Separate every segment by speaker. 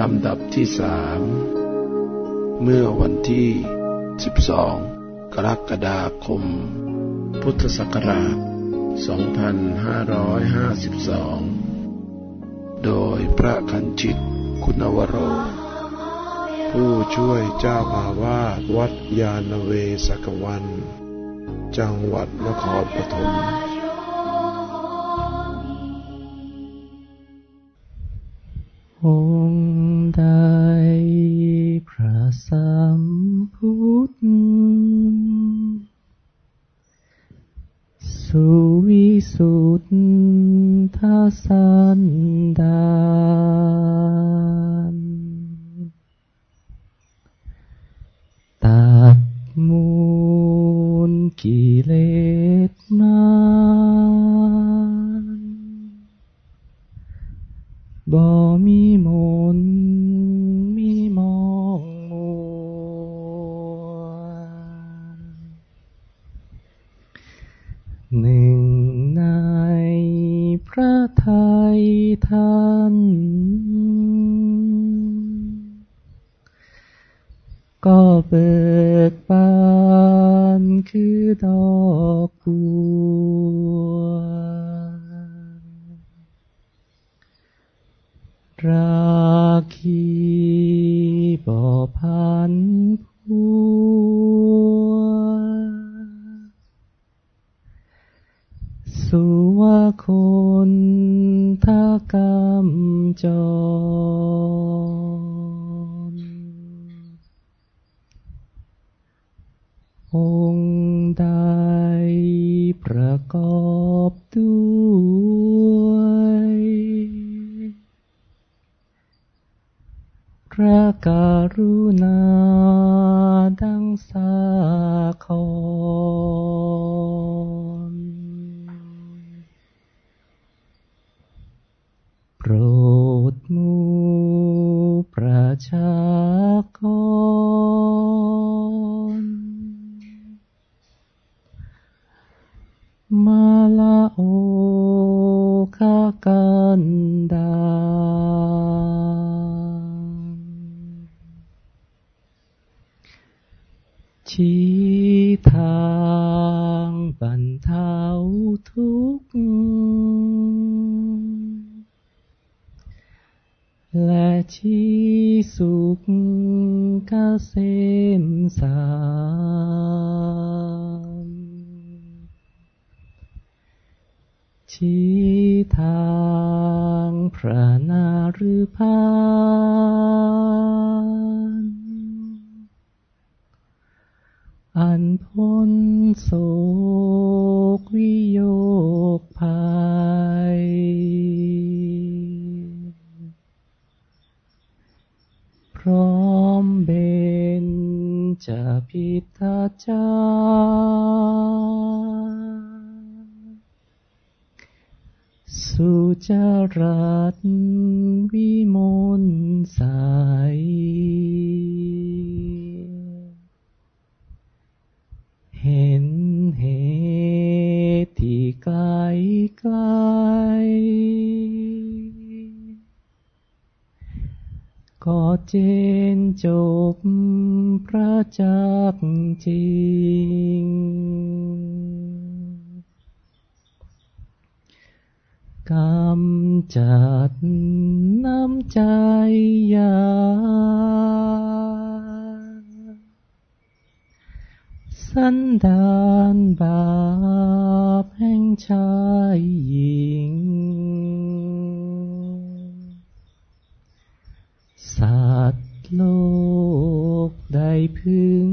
Speaker 1: ลำดับที่สามเมื่อวันที่ 12 กรกฎาคม พุทธศักราช 2552 โดยพระคันชิตคุณวโร ผู้ช่วยเจ้าอาวาสวัดยาณเวศกวัน จังหวัดนครปฐม
Speaker 2: อง ใด พระสัมพุทธสุวิสุทธาสันดานตัดมูลกิเลส หนึ่งในพระไทยท่าน ก็เบิกบานคือดอกบัวรา คนทากรรมจร องค์ใดประกอบด้วย พระการุณาดังสาคร รดมูประชากร มาละโอคากันดาชี้ทางบรรเทาทุกข์ ชี้สุขเกษมสารชี้ทางพระนารุพานอันพ้ ร้อมเบนจะพิทาจาสุจรัตวิมลใสเห็น ก็เจนจบพระจักจริง กำจัดน้ำใจยาสันดานบาปแห่งชายหญิง สัตว์โลก ได้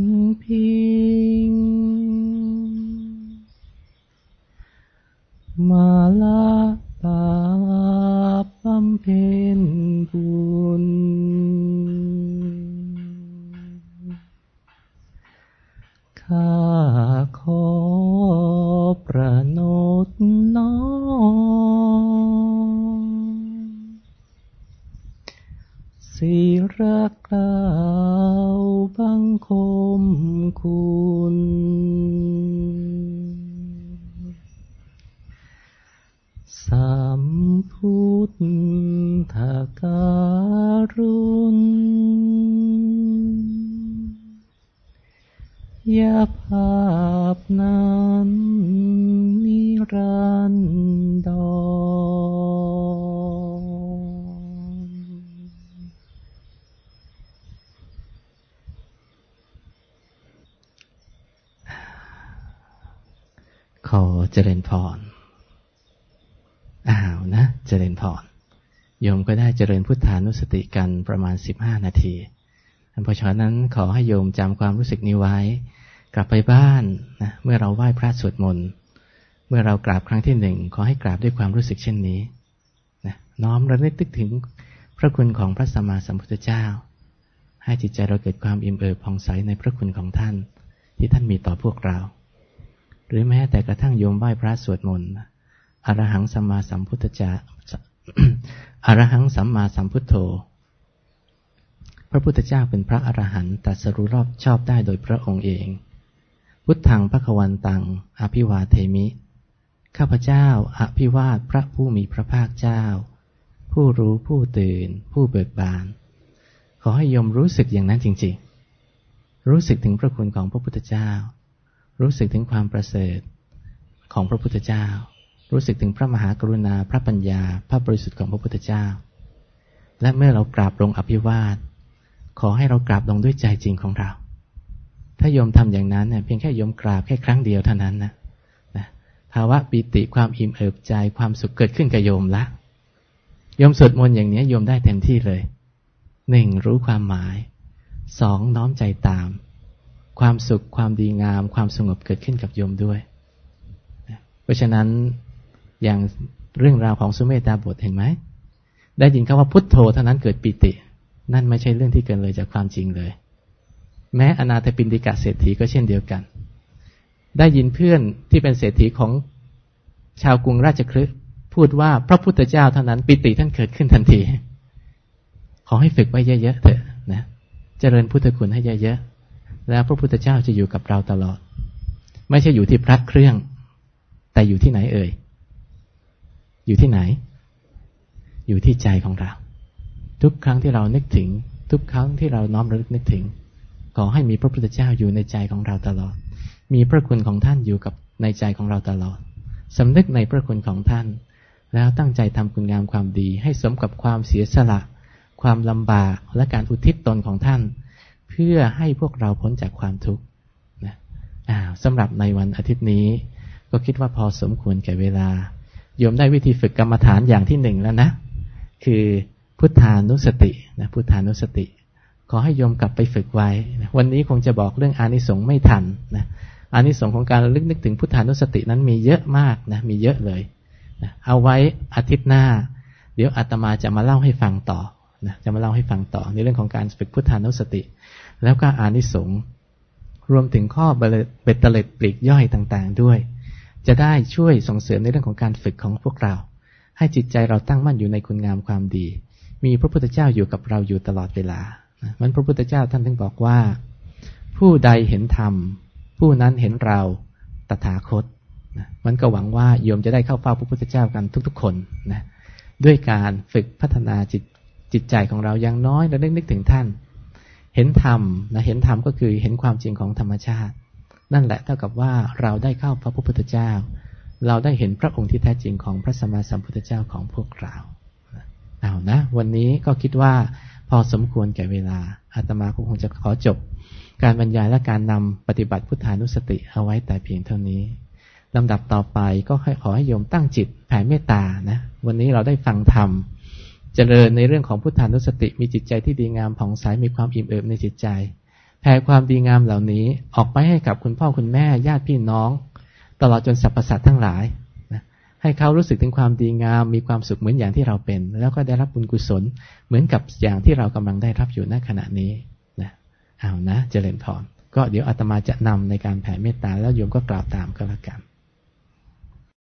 Speaker 2: าภาพนั้นนิรันดรขอเจริญพร อ้าวนะ เจริญพร โยมก็ได้เจริญพุทธานุสติกันประมาณสิบห้านาที เพราะฉะนั้นขอให้โยมจำความรู้สึกนี้ไว้ กลับไปบ้านนะเมื่อเราไหว้พระสวดมนต์เมื่อเรากราบครั้งที่หนึ่งขอให้กราบด้วยความรู้สึกเช่นนี้นะน้อมระลึกถึงพระคุณของพระสัมมาสัมพุทธเจ้า ให้จิตใจเราเกิดความอิ่มเอิบผ่องใสในพระคุณของท่าน ที่ท่านมีต่อพวกเรา หรือแม้แต่กระทั่งโยมไหว้พระสวดมนต์อรหังสัมมาสัมพุทธเจ้าอรหังสัมมาสัมพุทโธ พระพุทธเจ้าเป็นพระอรหันต์ตัสรู้รอบชอบได้โดยพระองค์เอง พุทธังพระควันตัง อภิวาเทมิ ข้าพเจ้าอภิวาทพระผู้มีพระภาคเจ้า ผู้รู้ผู้ตื่น ผู้เบิกบาน ขอให้ยมรู้สึกอย่างนั้นจริงๆ รู้สึกถึงพระคุณของพระพุทธเจ้า รู้สึกถึงความประเสริฐของพระพุทธเจ้า รู้สึกถึงพระมหากรุณา พระปัญญา พระบริสุทธิ์ของพระพุทธเจ้า และเมื่อเรากราบลงอภิวาท ขอให้เรากราบลงด้วยใจจริงของเรา ถ้าโยมทำอย่างนั้นเนี่ยเพียงแค่โยมกราบแค่ครั้งเดียวเท่านั้นนะนะภาวะปิติความอิ่มเอิบใจความสุขเกิดขึ้นกับโยมละโยมสวดมนต์อย่างนี้โยมได้เต็มที่เลยหนึ่งรู้ความหมายสองน้อมใจตาม ความสุขความดีงาม ความสงบเกิดขึ้นกับโยมด้วย เพราะฉะนั้นอย่างเรื่องราวของสุเมตตาบทเห็นไหม ได้ยินคำว่าพุทโธเท่านั้นเกิดปิติ นั่นไม่ใช่เรื่องที่เกินเลยจากความจริงเลย แม้อนาถปินดิกะเศรษฐีก็เช่นเดียวกัน ได้ยินเพื่อนที่เป็นเศรษฐีของชาวกรุงราชคฤห์พูดว่าพระพุทธเจ้าเท่านั้นปิติท่านเกิดขึ้นทันที ขอให้ฝึกไว้เยอะๆเถอะนะ เจริญพุทธคุณให้เยอะๆแล้วพระพุทธเจ้าจะอยู่กับเราตลอด ไม่ใช่อยู่ที่พระเครื่อง แต่อยู่ที่ไหนเอ่ย อยู่ที่ไหน อยู่ที่ใจของเรา ทุกครั้งที่เรานึกถึง ทุกครั้งที่เราน้อมระลึกนึกถึง ขอให้มีพระพุทธเจ้าอยู่ในใจของเราตลอด มีพระคุณของท่านอยู่กับในใจของเราตลอดสำนึกในพระคุณของท่าน แล้วตั้งใจทำคุณงามความดี ให้สมกับความเสียสละ ความลำบากและการอุทิศตนของท่าน เพื่อให้พวกเราพ้นจากความทุกข์นะสำหรับในวันอาทิตย์นี้ ก็คิดว่าพอสมควรแก่เวลาโยมได้วิธีฝึกกรรมฐานอย่างที่หนึ่งแล้วนะ คือพุทธานุสตินะพุทธานุสติ ขอให้โยมกลับไปฝึกไว้นะวันนี้คงจะบอกเรื่องอานิสงส์ไม่ทันนะอานิสงส์ของการระลึกนึกถึงพุทธานุสตินั้นมีเยอะมากนะมีเยอะเลยนะเอาไว้อาทิตย์หน้า เดี๋ยวอาตมาจะมาเล่าให้ฟังต่อนะจะมาเล่าให้ฟังต่อในเรื่องของการฝึกพุทธานุสติ แล้วก็อานิสงส์รวมถึงข้อเบตเตเลตปลีกย่อยต่างๆด้วย จะได้ช่วยส่งเสริมในเรื่องของการฝึกของพวกเรา ให้จิตใจเราตั้งมั่นอยู่ในคุณงามความดี มีพระพุทธเจ้าอยู่กับเราอยู่ตลอดเวลา มันพระพุทธเจ้าท่านถึงบอกว่า ผู้ใดเห็นธรรม ผู้นั้นเห็นเราตถาคตนะมันก็หวังว่าโยมจะได้เข้าเฝ้าพระพุทธเจ้ากันทุก ๆ คนนะด้วยการฝึกพัฒนาจิตจิตใจของเราอย่างน้อยเราได้นึกถึงท่าน เห็นธรรมนะเห็นธรรมก็คือเห็นความจริงของธรรมชาติ นั่นแหละเท่ากับว่าเราได้เข้าพระพุทธเจ้า เราได้เห็นพระองค์ที่แท้จริงของพระสัมมาสัมพุทธเจ้าของพวกเราเอานะ วันนี้ก็คิดว่า อสมควรแก่เวลาอาตมาคงจะขอจบ การบรรยายและการนำปฏิบัติพุทธานุสติเอาไว้แต่เพียงเท่านี้ลำดับต่อไปก็ขอให้โยมตั้งจิตแผ่เมตตานะวันนี้เราได้ฟังธรรมเจริญในเรื่องของพุทธานุสติมีจิตใจที่ดีงามผ่องใสมีความอิ่มเอิบในจิตใจแผ่ความดีงามเหล่านี้ออกไปให้กับคุณพ่อคุณแม่ญาติพี่น้อง ตลอดจนสรรพสัตว์ทั้งหลาย ให้เขารู้สึกถึงความดีงาม มีความสุขเหมือนอย่างที่เราเป็น แล้วก็ได้รับบุญกุศลเหมือนกับอย่างที่เรากำลังได้รับอยู่ณขณะนี้นะเอานะเจริญพรก็เดี๋ยวอาตมาจะนำในการแผ่เมตตาแล้วโยมก็กล่าวตามก็แล้วกัน